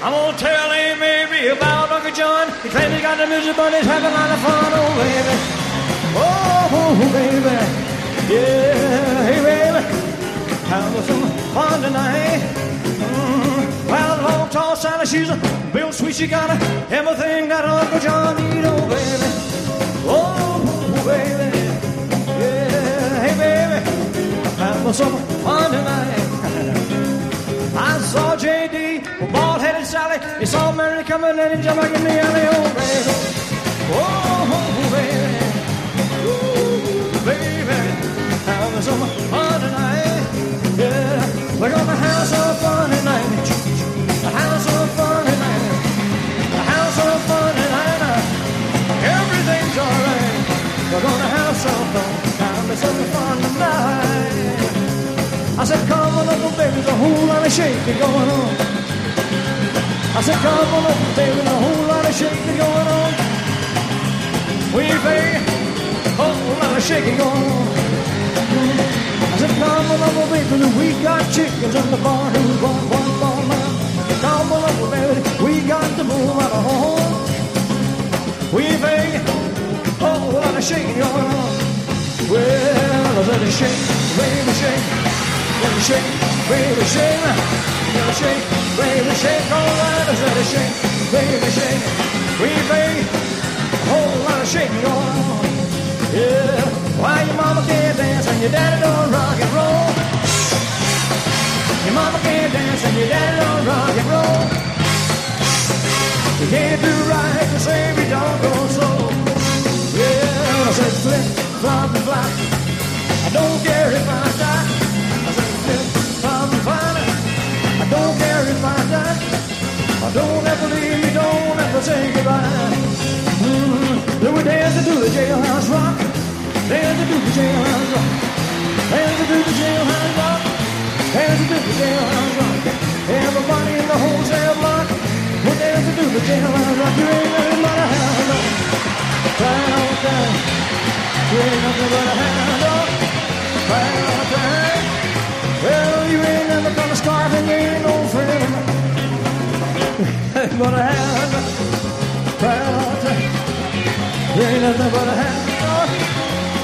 I'm gonna tell Aunt Mary about Uncle John. He claims he got the music, but he's having a lot of fun, oh baby. Oh, baby. Yeah, hey baby. Having some fun tonight. Mm, well, long, tall, Sally, she's a real sweet. She got a, everything that Uncle John need, oh baby. Oh, baby. Yeah, hey baby. Having some fun tonight. I saw J.D. with bald-headed Sally. you saw Mary coming and he jumped back in the alley. Oh, baby. Oh, baby. Ooh, baby. Having some fun tonight. Yeah. We're gonna have some fun tonight. Have some fun tonight. Have some fun tonight. Everything's alright. We're gonna have some fun. Have some fun tonight. I said, come on, little baby, a whole lot of shaking going on. I said, come on, baby, there's a whole lot of shaking going on. We baby, a whole lot of shaking going on. I said, come on, little baby, we got chickens in the barn who's one, one, one, man. Come on, little baby, we got the bull out of home. We baby, a whole lot of shaking going on. Well, I said, shake, baby, shake. Baby shake, baby shake, baby shake, baby shake, shake, baby shake, we baby, a whole lot of shaking going on. Yeah, why your mama can't dance and your daddy don't rock and roll? Your mama can't dance and your daddy don't rock and roll. You can't do right to say Dance to do the jailhouse rock. Dance to do the jailhouse rock. Dance to do the jailhouse rock. Everybody in the wholesale block. We dance to do the jailhouse rock. You ain't nothing but a hound dog. Cry all time. You ain't nothing but a hound dog. Cry all time. Well, you ain't never gonna starve and you ain't no friend of mine. Ain't gonna have proud time. You ain't nothing but a hand dog.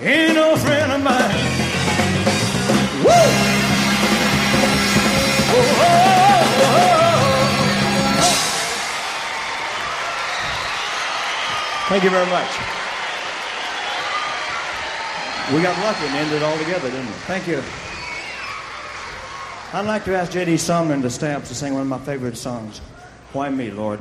Ain't no friend of mine. Woo! Oh, oh, oh. Thank you very much. We got lucky and ended all together, didn't we? Thank you. I'd like to ask J.D. Sumner to stay up to sing one of my favorite songs. Why me, Lord?